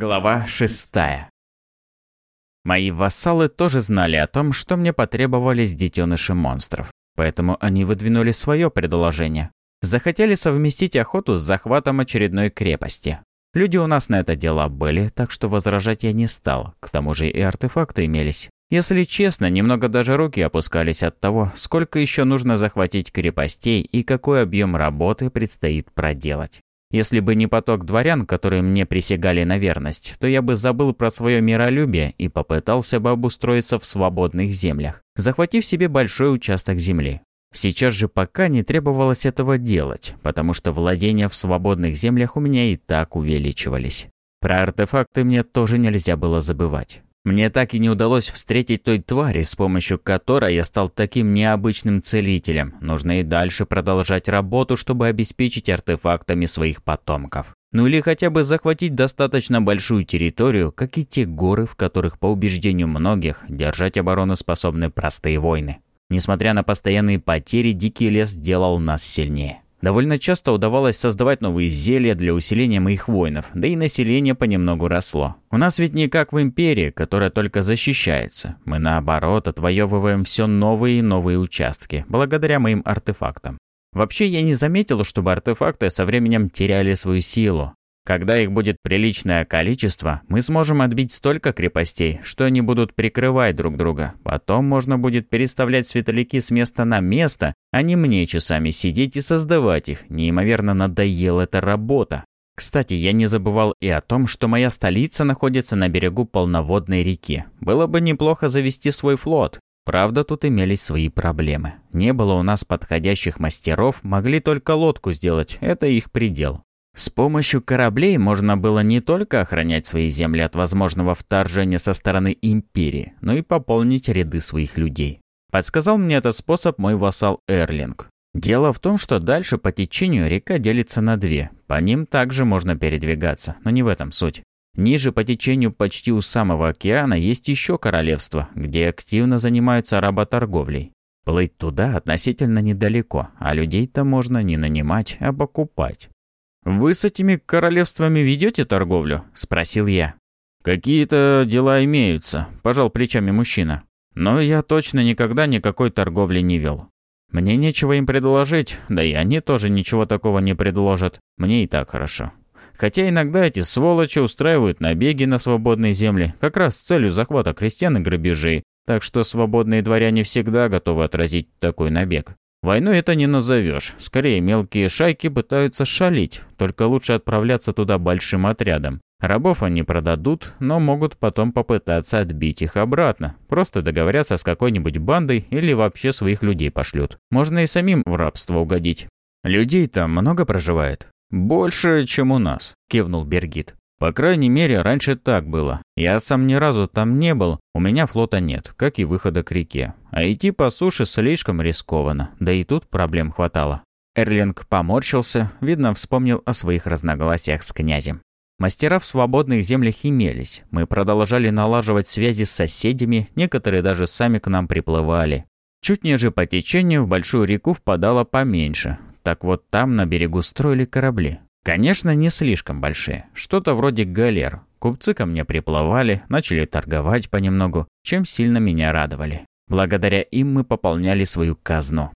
Глава 6 Мои вассалы тоже знали о том, что мне потребовались детеныши монстров, поэтому они выдвинули свое предложение. Захотели совместить охоту с захватом очередной крепости. Люди у нас на это дело были, так что возражать я не стал, к тому же и артефакты имелись. Если честно, немного даже руки опускались от того, сколько еще нужно захватить крепостей и какой объем работы предстоит проделать. Если бы не поток дворян, которые мне присягали на верность, то я бы забыл про свое миролюбие и попытался бы обустроиться в свободных землях, захватив себе большой участок земли. Сейчас же пока не требовалось этого делать, потому что владения в свободных землях у меня и так увеличивались. Про артефакты мне тоже нельзя было забывать. Мне так и не удалось встретить той твари, с помощью которой я стал таким необычным целителем. Нужно и дальше продолжать работу, чтобы обеспечить артефактами своих потомков. Ну или хотя бы захватить достаточно большую территорию, как и те горы, в которых, по убеждению многих, держать оборону способны простые войны. Несмотря на постоянные потери, дикий лес делал нас сильнее. Довольно часто удавалось создавать новые зелья для усиления моих воинов, да и население понемногу росло. У нас ведь не как в Империи, которая только защищается. Мы наоборот отвоевываем все новые и новые участки, благодаря моим артефактам. Вообще я не заметил, чтобы артефакты со временем теряли свою силу. Когда их будет приличное количество, мы сможем отбить столько крепостей, что они будут прикрывать друг друга. Потом можно будет переставлять светляки с места на место, а не мне часами сидеть и создавать их. Неимоверно надоела эта работа. Кстати, я не забывал и о том, что моя столица находится на берегу полноводной реки. Было бы неплохо завести свой флот. Правда, тут имелись свои проблемы. Не было у нас подходящих мастеров, могли только лодку сделать, это их предел. С помощью кораблей можно было не только охранять свои земли от возможного вторжения со стороны Империи, но и пополнить ряды своих людей. Подсказал мне этот способ мой вассал Эрлинг. Дело в том, что дальше по течению река делится на две. По ним также можно передвигаться, но не в этом суть. Ниже по течению почти у самого океана есть еще королевство, где активно занимаются работорговлей. Плыть туда относительно недалеко, а людей-то можно не нанимать, а покупать. «Вы с этими королевствами ведете торговлю?» – спросил я. «Какие-то дела имеются», – пожал плечами мужчина. «Но я точно никогда никакой торговли не вел. Мне нечего им предложить, да и они тоже ничего такого не предложат. Мне и так хорошо. Хотя иногда эти сволочи устраивают набеги на свободные земли, как раз с целью захвата крестьян и грабежей, так что свободные дворяне всегда готовы отразить такой набег. Войну это не назовешь. Скорее, мелкие шайки пытаются шалить, только лучше отправляться туда большим отрядом. Рабов они продадут, но могут потом попытаться отбить их обратно. Просто договорятся с какой-нибудь бандой или вообще своих людей пошлют. Можно и самим в рабство угодить. Людей там много проживает. Больше, чем у нас, кивнул Бергит. По крайней мере, раньше так было. Я сам ни разу там не был, у меня флота нет, как и выхода к реке. А идти по суше слишком рискованно, да и тут проблем хватало. Эрлинг поморщился, видно, вспомнил о своих разногласиях с князем. Мастера в свободных землях имелись. Мы продолжали налаживать связи с соседями, некоторые даже сами к нам приплывали. Чуть ниже по течению в большую реку впадало поменьше. Так вот там на берегу строили корабли. Конечно, не слишком большие, что-то вроде галер. Купцы ко мне приплывали, начали торговать понемногу, чем сильно меня радовали. Благодаря им мы пополняли свою казну.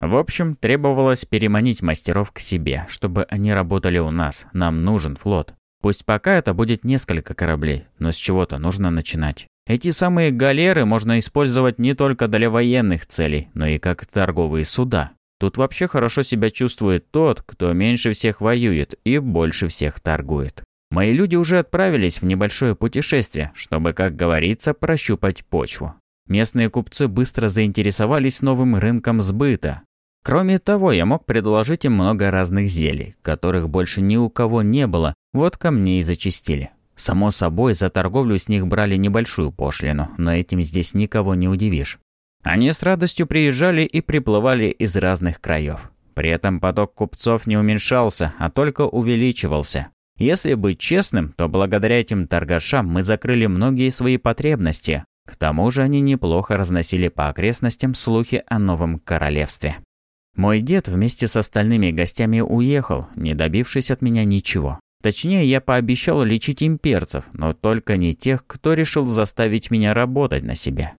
В общем, требовалось переманить мастеров к себе, чтобы они работали у нас, нам нужен флот. Пусть пока это будет несколько кораблей, но с чего-то нужно начинать. Эти самые галеры можно использовать не только для военных целей, но и как торговые суда. Тут вообще хорошо себя чувствует тот, кто меньше всех воюет и больше всех торгует. Мои люди уже отправились в небольшое путешествие, чтобы, как говорится, прощупать почву. Местные купцы быстро заинтересовались новым рынком сбыта. Кроме того, я мог предложить им много разных зелий, которых больше ни у кого не было, вот ко мне и зачистили. Само собой, за торговлю с них брали небольшую пошлину, но этим здесь никого не удивишь. Они с радостью приезжали и приплывали из разных краев. При этом поток купцов не уменьшался, а только увеличивался. Если быть честным, то благодаря этим торгашам мы закрыли многие свои потребности. К тому же они неплохо разносили по окрестностям слухи о новом королевстве. Мой дед вместе с остальными гостями уехал, не добившись от меня ничего. Точнее, я пообещал лечить имперцев, но только не тех, кто решил заставить меня работать на себе.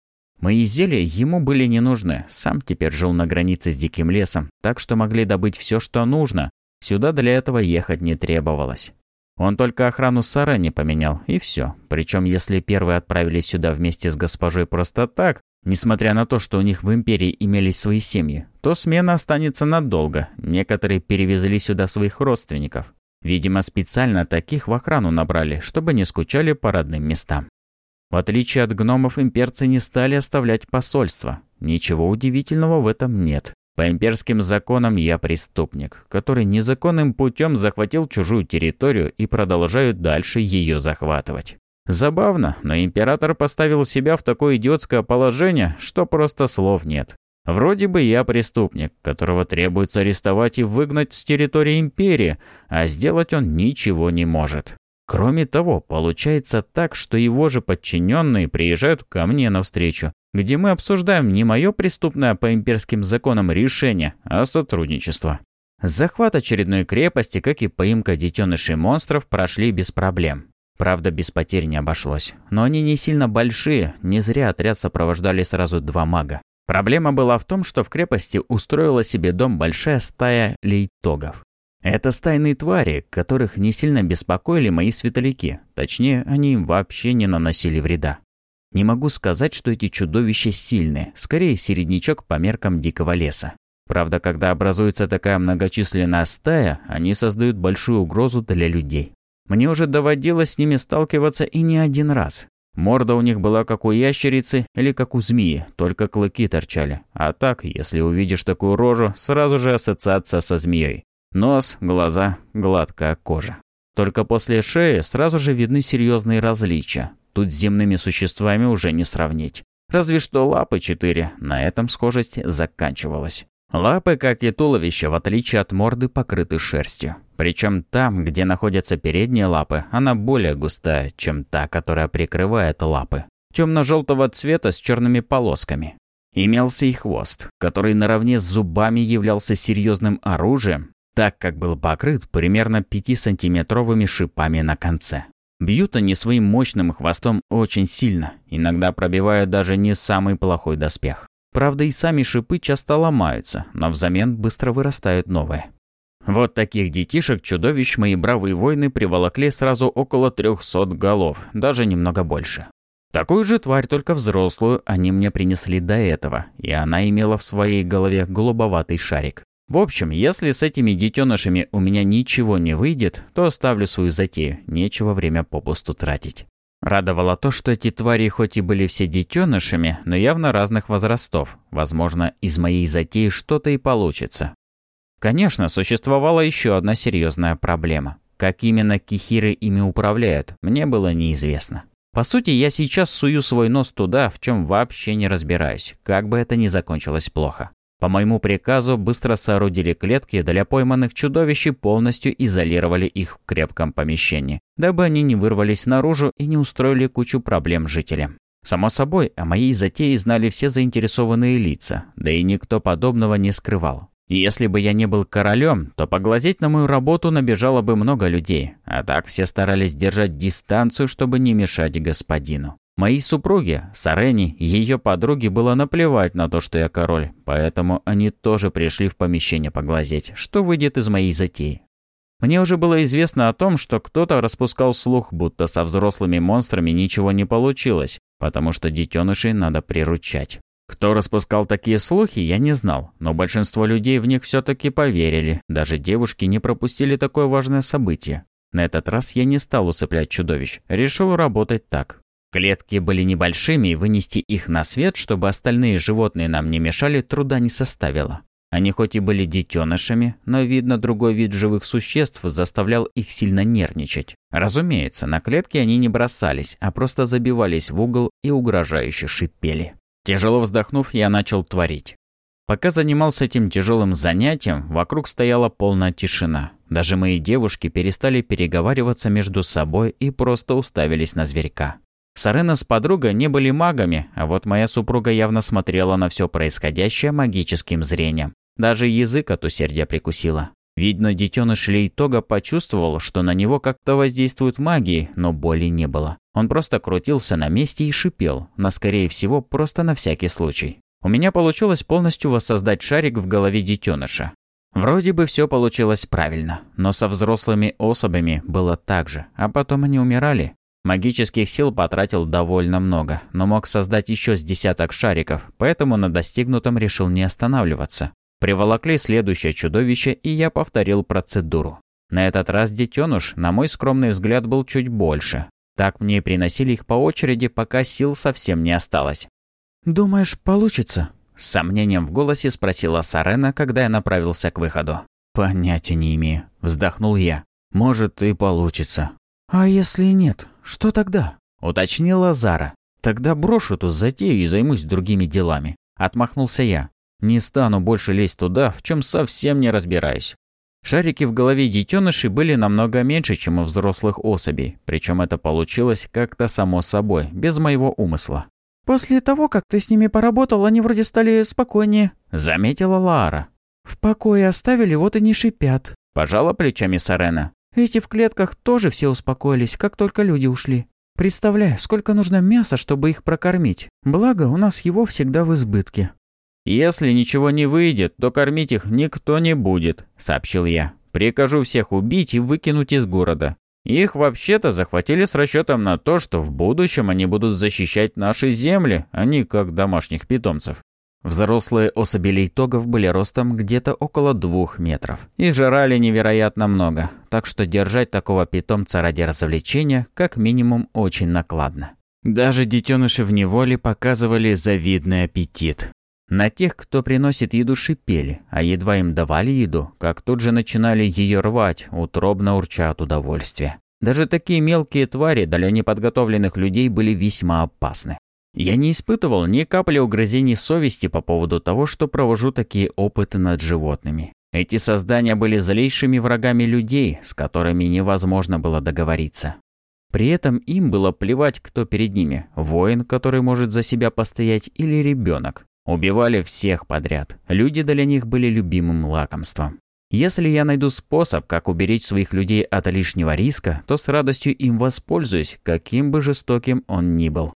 Мои зелья ему были не нужны, сам теперь жил на границе с диким лесом, так что могли добыть все, что нужно. Сюда для этого ехать не требовалось. Он только охрану Сара не поменял, и все. Причем, если первые отправились сюда вместе с госпожой просто так, несмотря на то, что у них в Империи имелись свои семьи, то смена останется надолго. Некоторые перевезли сюда своих родственников. Видимо, специально таких в охрану набрали, чтобы не скучали по родным местам. В отличие от гномов, имперцы не стали оставлять посольство. Ничего удивительного в этом нет. По имперским законам я преступник, который незаконным путем захватил чужую территорию и продолжают дальше ее захватывать. Забавно, но император поставил себя в такое идиотское положение, что просто слов нет. Вроде бы я преступник, которого требуется арестовать и выгнать с территории империи, а сделать он ничего не может. Кроме того, получается так, что его же подчиненные приезжают ко мне навстречу, где мы обсуждаем не мое преступное по имперским законам решение, а сотрудничество. Захват очередной крепости, как и поимка детенышей монстров, прошли без проблем. Правда, без потерь не обошлось. Но они не сильно большие, не зря отряд сопровождали сразу два мага. Проблема была в том, что в крепости устроила себе дом большая стая лейтогов. Это стайные твари, которых не сильно беспокоили мои светоляки. Точнее, они им вообще не наносили вреда. Не могу сказать, что эти чудовища сильные, скорее середнячок по меркам дикого леса. Правда, когда образуется такая многочисленная стая, они создают большую угрозу для людей. Мне уже доводилось с ними сталкиваться и не один раз. Морда у них была как у ящерицы или как у змеи, только клыки торчали. А так, если увидишь такую рожу, сразу же ассоциация со змеей. Нос, глаза, гладкая кожа. Только после шеи сразу же видны серьезные различия. Тут с земными существами уже не сравнить. Разве что лапы четыре, на этом схожесть заканчивалась. Лапы, как и туловище, в отличие от морды, покрыты шерстью. Причем там, где находятся передние лапы, она более густая, чем та, которая прикрывает лапы. Темно-желтого цвета с черными полосками. Имелся и хвост, который наравне с зубами являлся серьезным оружием, так как был покрыт примерно 5-сантиметровыми шипами на конце. Бьют они своим мощным хвостом очень сильно, иногда пробивая даже не самый плохой доспех. Правда, и сами шипы часто ломаются, но взамен быстро вырастают новые. Вот таких детишек, чудовищ, мои бравые воины приволокли сразу около 300 голов, даже немного больше. Такую же тварь, только взрослую, они мне принесли до этого, и она имела в своей голове голубоватый шарик. В общем, если с этими детенышами у меня ничего не выйдет, то оставлю свою затею, нечего время попусту тратить. Радовало то, что эти твари хоть и были все детенышами, но явно разных возрастов. Возможно, из моей затеи что-то и получится. Конечно, существовала еще одна серьезная проблема. Как именно кихиры ими управляют, мне было неизвестно. По сути, я сейчас сую свой нос туда, в чем вообще не разбираюсь, как бы это ни закончилось плохо. По моему приказу быстро соорудили клетки для пойманных чудовищ и полностью изолировали их в крепком помещении, дабы они не вырвались наружу и не устроили кучу проблем жителям. Само собой, о моей затее знали все заинтересованные лица, да и никто подобного не скрывал. Если бы я не был королем, то поглазеть на мою работу набежало бы много людей, а так все старались держать дистанцию, чтобы не мешать господину. Моей супруге, Сарене, ее подруге было наплевать на то, что я король, поэтому они тоже пришли в помещение поглазеть, что выйдет из моей затеи. Мне уже было известно о том, что кто-то распускал слух, будто со взрослыми монстрами ничего не получилось, потому что детенышей надо приручать. Кто распускал такие слухи, я не знал, но большинство людей в них все-таки поверили, даже девушки не пропустили такое важное событие. На этот раз я не стал усыплять чудовищ, решил работать так. Клетки были небольшими, и вынести их на свет, чтобы остальные животные нам не мешали, труда не составило. Они хоть и были детенышами, но, видно, другой вид живых существ заставлял их сильно нервничать. Разумеется, на клетки они не бросались, а просто забивались в угол и угрожающе шипели. Тяжело вздохнув, я начал творить. Пока занимался этим тяжелым занятием, вокруг стояла полная тишина. Даже мои девушки перестали переговариваться между собой и просто уставились на зверька. Сарена с подругой не были магами, а вот моя супруга явно смотрела на все происходящее магическим зрением. Даже язык от усердия прикусила. Видно, детеныш Лейтога почувствовал, что на него как-то воздействуют магии, но боли не было. Он просто крутился на месте и шипел, но, скорее всего, просто на всякий случай. У меня получилось полностью воссоздать шарик в голове детеныша. Вроде бы все получилось правильно, но со взрослыми особями было так же, а потом они умирали. Магических сил потратил довольно много, но мог создать еще с десяток шариков, поэтому на достигнутом решил не останавливаться. Приволокли следующее чудовище, и я повторил процедуру. На этот раз детеныш, на мой скромный взгляд, был чуть больше. Так мне и приносили их по очереди, пока сил совсем не осталось. «Думаешь, получится?» С сомнением в голосе спросила Сарена, когда я направился к выходу. «Понятия не имею», – вздохнул я. «Может, и получится». «А если нет?» «Что тогда?» – уточнила Зара. «Тогда брошу эту затею и займусь другими делами», – отмахнулся я. «Не стану больше лезть туда, в чем совсем не разбираюсь». Шарики в голове детенышей были намного меньше, чем у взрослых особей, причем это получилось как-то само собой, без моего умысла. «После того, как ты с ними поработал, они вроде стали спокойнее», — заметила Лара. «В покое оставили, вот и не шипят», — пожала плечами Сарена. Эти в клетках тоже все успокоились, как только люди ушли. Представляю, сколько нужно мяса, чтобы их прокормить. Благо, у нас его всегда в избытке». «Если ничего не выйдет, то кормить их никто не будет», – сообщил я. «Прикажу всех убить и выкинуть из города. Их вообще-то захватили с расчетом на то, что в будущем они будут защищать наши земли, а не как домашних питомцев. Взрослые особи лейтогов были ростом где-то около двух метров и жрали невероятно много, так что держать такого питомца ради развлечения как минимум очень накладно. Даже детеныши в неволе показывали завидный аппетит. На тех, кто приносит еду, шипели, а едва им давали еду, как тут же начинали ее рвать, утробно урча от удовольствия. Даже такие мелкие твари для неподготовленных людей были весьма опасны. Я не испытывал ни капли угрызений совести по поводу того, что провожу такие опыты над животными. Эти создания были злейшими врагами людей, с которыми невозможно было договориться. При этом им было плевать, кто перед ними – воин, который может за себя постоять, или ребенок. Убивали всех подряд. Люди для них были любимым лакомством. Если я найду способ, как уберечь своих людей от лишнего риска, то с радостью им воспользуюсь, каким бы жестоким он ни был.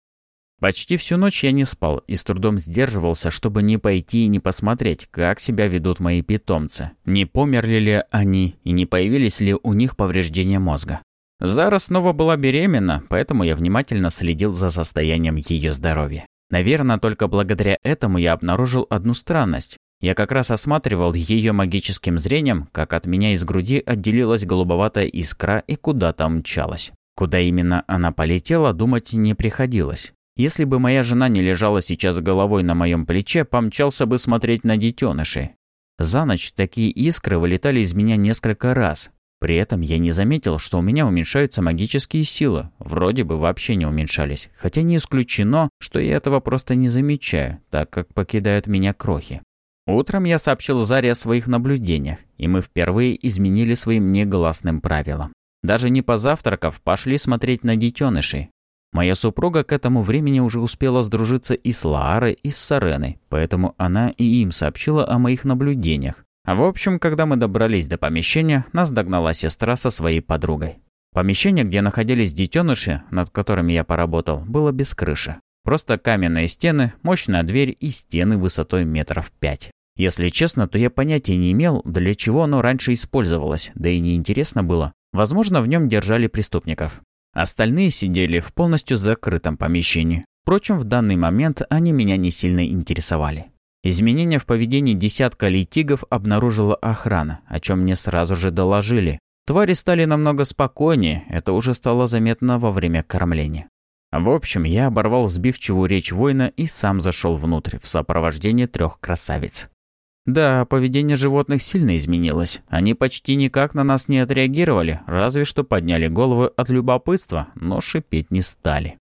Почти всю ночь я не спал и с трудом сдерживался, чтобы не пойти и не посмотреть, как себя ведут мои питомцы. Не померли ли они и не появились ли у них повреждения мозга. Зара снова была беременна, поэтому я внимательно следил за состоянием ее здоровья. Наверное, только благодаря этому я обнаружил одну странность. Я как раз осматривал ее магическим зрением, как от меня из груди отделилась голубоватая искра и куда-то мчалась. Куда именно она полетела, думать не приходилось. Если бы моя жена не лежала сейчас головой на моем плече, помчался бы смотреть на детеныши. За ночь такие искры вылетали из меня несколько раз. При этом я не заметил, что у меня уменьшаются магические силы. Вроде бы вообще не уменьшались. Хотя не исключено, что я этого просто не замечаю, так как покидают меня крохи. Утром я сообщил Заре о своих наблюдениях, и мы впервые изменили своим негласным правилам. Даже не позавтракав, пошли смотреть на детенышей. Моя супруга к этому времени уже успела сдружиться и с Лаарой, и с Сареной, поэтому она и им сообщила о моих наблюдениях. А в общем, когда мы добрались до помещения, нас догнала сестра со своей подругой. Помещение, где находились детеныши, над которыми я поработал, было без крыши. Просто каменные стены, мощная дверь и стены высотой метров пять. Если честно, то я понятия не имел, для чего оно раньше использовалось, да и неинтересно было. Возможно, в нем держали преступников. Остальные сидели в полностью закрытом помещении. Впрочем, в данный момент они меня не сильно интересовали. Изменения в поведении десятка литигов обнаружила охрана, о чем мне сразу же доложили. Твари стали намного спокойнее, это уже стало заметно во время кормления. В общем, я оборвал сбивчивую речь воина и сам зашел внутрь в сопровождении трех красавиц. Да, поведение животных сильно изменилось. Они почти никак на нас не отреагировали, разве что подняли головы от любопытства, но шипеть не стали.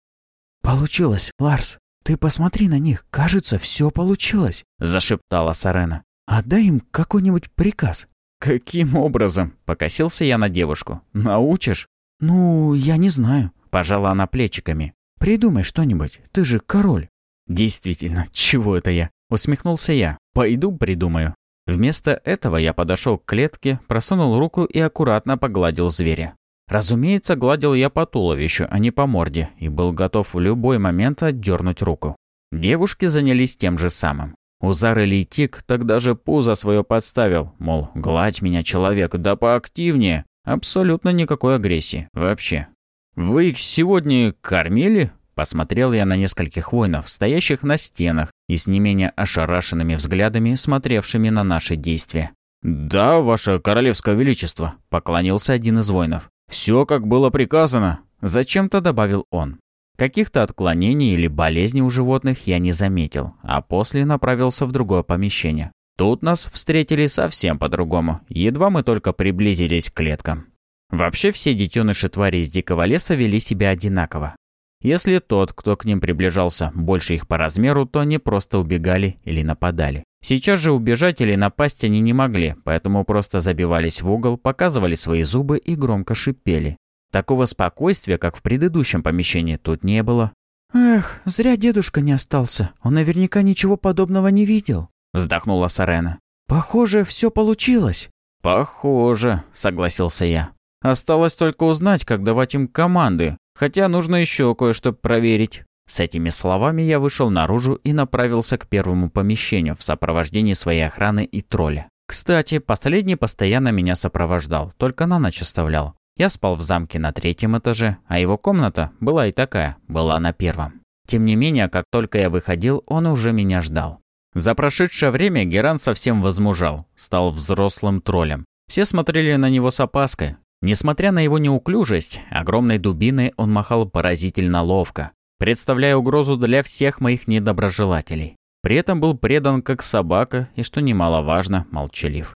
«Получилось, Ларс. Ты посмотри на них. Кажется, все получилось», – зашептала Сарена. «Отдай им какой-нибудь приказ». «Каким образом?» – покосился я на девушку. «Научишь?» «Ну, я не знаю», – пожала она плечиками. «Придумай что-нибудь. Ты же король». «Действительно, чего это я? Усмехнулся я. «Пойду придумаю». Вместо этого я подошел к клетке, просунул руку и аккуратно погладил зверя. Разумеется, гладил я по туловищу, а не по морде, и был готов в любой момент отдернуть руку. Девушки занялись тем же самым. Узар Тик тогда же пузо свое подставил, мол, гладь меня, человек, да поактивнее. Абсолютно никакой агрессии. Вообще. «Вы их сегодня кормили?» Посмотрел я на нескольких воинов, стоящих на стенах и с не менее ошарашенными взглядами, смотревшими на наши действия. «Да, ваше королевское величество», – поклонился один из воинов. «Все, как было приказано», – зачем-то добавил он. Каких-то отклонений или болезней у животных я не заметил, а после направился в другое помещение. Тут нас встретили совсем по-другому, едва мы только приблизились к клеткам. Вообще все детеныши твари из дикого леса вели себя одинаково. Если тот, кто к ним приближался, больше их по размеру, то они просто убегали или нападали. Сейчас же убежать или напасть они не могли, поэтому просто забивались в угол, показывали свои зубы и громко шипели. Такого спокойствия, как в предыдущем помещении, тут не было. «Эх, зря дедушка не остался. Он наверняка ничего подобного не видел», – вздохнула Сарена. «Похоже, все получилось». «Похоже», – согласился я. Осталось только узнать, как давать им команды, хотя нужно еще кое-что проверить. С этими словами я вышел наружу и направился к первому помещению в сопровождении своей охраны и тролля. Кстати, последний постоянно меня сопровождал, только на ночь оставлял. Я спал в замке на третьем этаже, а его комната была и такая, была на первом. Тем не менее, как только я выходил, он уже меня ждал. За прошедшее время Геран совсем возмужал, стал взрослым троллем. Все смотрели на него с опаской, Несмотря на его неуклюжесть, огромной дубиной он махал поразительно ловко, представляя угрозу для всех моих недоброжелателей. При этом был предан как собака и, что немаловажно, молчалив.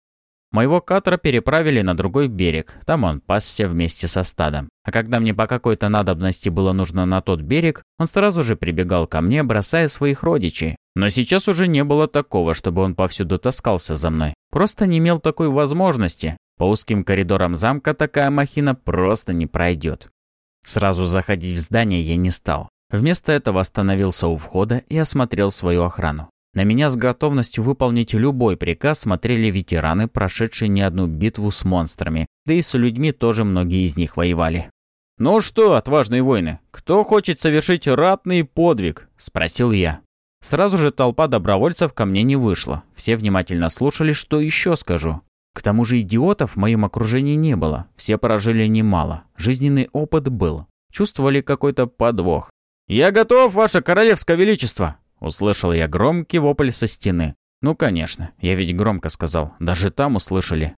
Моего катера переправили на другой берег, там он пасся вместе со стадом. А когда мне по какой-то надобности было нужно на тот берег, он сразу же прибегал ко мне, бросая своих родичей. Но сейчас уже не было такого, чтобы он повсюду таскался за мной. Просто не имел такой возможности, по узким коридорам замка такая махина просто не пройдет. Сразу заходить в здание я не стал. Вместо этого остановился у входа и осмотрел свою охрану. На меня с готовностью выполнить любой приказ смотрели ветераны, прошедшие не одну битву с монстрами, да и с людьми тоже многие из них воевали. «Ну что, отважные воины, кто хочет совершить ратный подвиг?» – спросил я. Сразу же толпа добровольцев ко мне не вышла. Все внимательно слушали, что еще скажу. К тому же идиотов в моем окружении не было, все прожили немало, жизненный опыт был, чувствовали какой-то подвох. «Я готов, ваше королевское величество!» Услышал я громкий вопль со стены. «Ну, конечно, я ведь громко сказал, даже там услышали».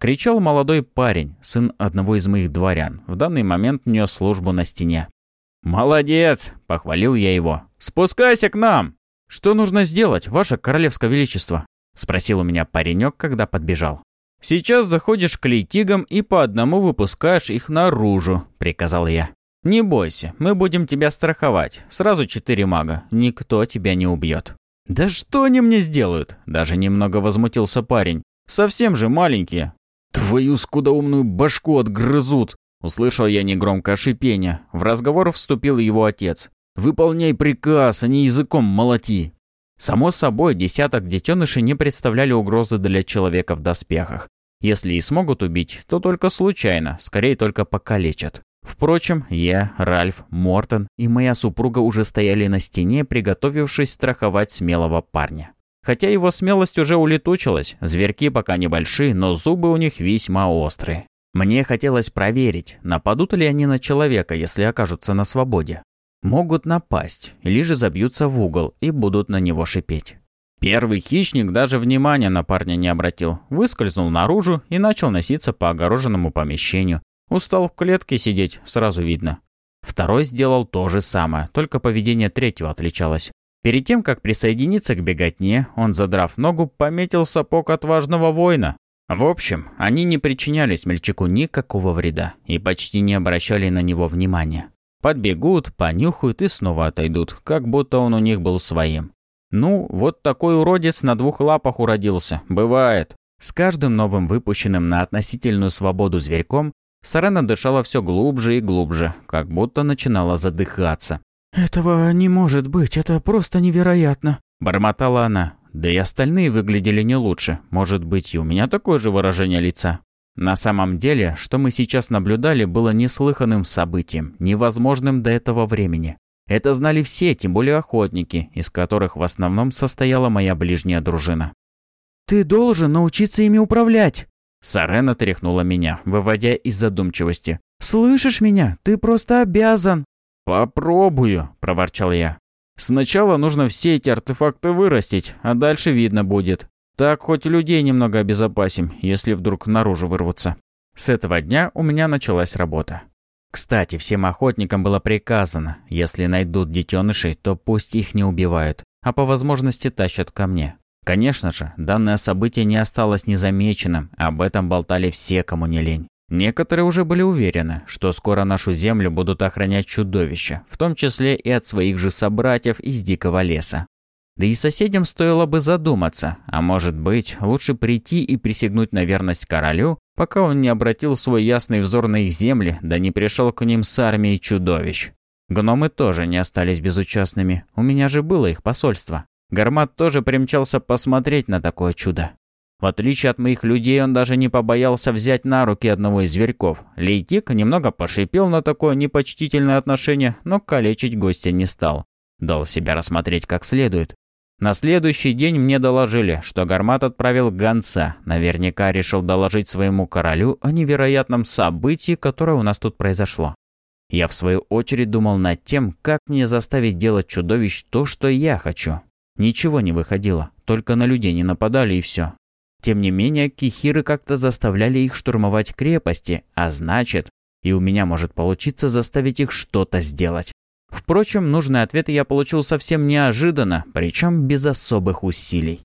Кричал молодой парень, сын одного из моих дворян, в данный момент нес службу на стене. «Молодец!» – похвалил я его. «Спускайся к нам!» «Что нужно сделать, ваше королевское величество?» – спросил у меня паренек, когда подбежал. Сейчас заходишь к лейтигам и по одному выпускаешь их наружу», — приказал я. «Не бойся, мы будем тебя страховать. Сразу четыре мага. Никто тебя не убьет». «Да что они мне сделают?» — даже немного возмутился парень. «Совсем же маленькие». «Твою скудоумную башку отгрызут!» Услышал я негромкое шипение. В разговор вступил его отец. «Выполняй приказ, а не языком молоти!» Само собой, десяток детенышей не представляли угрозы для человека в доспехах. Если и смогут убить, то только случайно, скорее только покалечат. Впрочем, я, Ральф, Мортон и моя супруга уже стояли на стене, приготовившись страховать смелого парня. Хотя его смелость уже улетучилась, зверьки пока небольшие, но зубы у них весьма острые. Мне хотелось проверить, нападут ли они на человека, если окажутся на свободе. Могут напасть, или же забьются в угол и будут на него шипеть. Первый хищник даже внимания на парня не обратил, выскользнул наружу и начал носиться по огороженному помещению. Устал в клетке сидеть, сразу видно. Второй сделал то же самое, только поведение третьего отличалось. Перед тем, как присоединиться к беготне, он, задрав ногу, пометил сапог отважного воина. В общем, они не причиняли смельчаку никакого вреда и почти не обращали на него внимания. Подбегут, понюхают и снова отойдут, как будто он у них был своим. Ну, вот такой уродец на двух лапах уродился. Бывает. С каждым новым выпущенным на относительную свободу зверьком Сарена дышала все глубже и глубже, как будто начинала задыхаться. «Этого не может быть, это просто невероятно», – бормотала она. Да и остальные выглядели не лучше. Может быть, и у меня такое же выражение лица. На самом деле, что мы сейчас наблюдали, было неслыханным событием, невозможным до этого времени. Это знали все, тем более охотники, из которых в основном состояла моя ближняя дружина. «Ты должен научиться ими управлять!» Сарена тряхнула меня, выводя из задумчивости. «Слышишь меня? Ты просто обязан!» «Попробую!» – проворчал я. «Сначала нужно все эти артефакты вырастить, а дальше видно будет. Так хоть людей немного обезопасим, если вдруг наружу вырвутся». С этого дня у меня началась работа. Кстати, всем охотникам было приказано, если найдут детенышей, то пусть их не убивают, а по возможности тащат ко мне. Конечно же, данное событие не осталось незамеченным, об этом болтали все, кому не лень. Некоторые уже были уверены, что скоро нашу землю будут охранять чудовища, в том числе и от своих же собратьев из дикого леса. Да и соседям стоило бы задуматься, а может быть, лучше прийти и присягнуть на верность королю, пока он не обратил свой ясный взор на их земли, да не пришел к ним с армией чудовищ. Гномы тоже не остались безучастными, у меня же было их посольство. Гармат тоже примчался посмотреть на такое чудо. В отличие от моих людей, он даже не побоялся взять на руки одного из зверьков. Лейтик немного пошипел на такое непочтительное отношение, но калечить гостя не стал. Дал себя рассмотреть как следует. На следующий день мне доложили, что Гармат отправил гонца. Наверняка решил доложить своему королю о невероятном событии, которое у нас тут произошло. Я в свою очередь думал над тем, как мне заставить делать чудовищ то, что я хочу. Ничего не выходило, только на людей не нападали и все. Тем не менее, кихиры как-то заставляли их штурмовать крепости, а значит, и у меня может получиться заставить их что-то сделать. Впрочем, нужные ответы я получил совсем неожиданно, причем без особых усилий.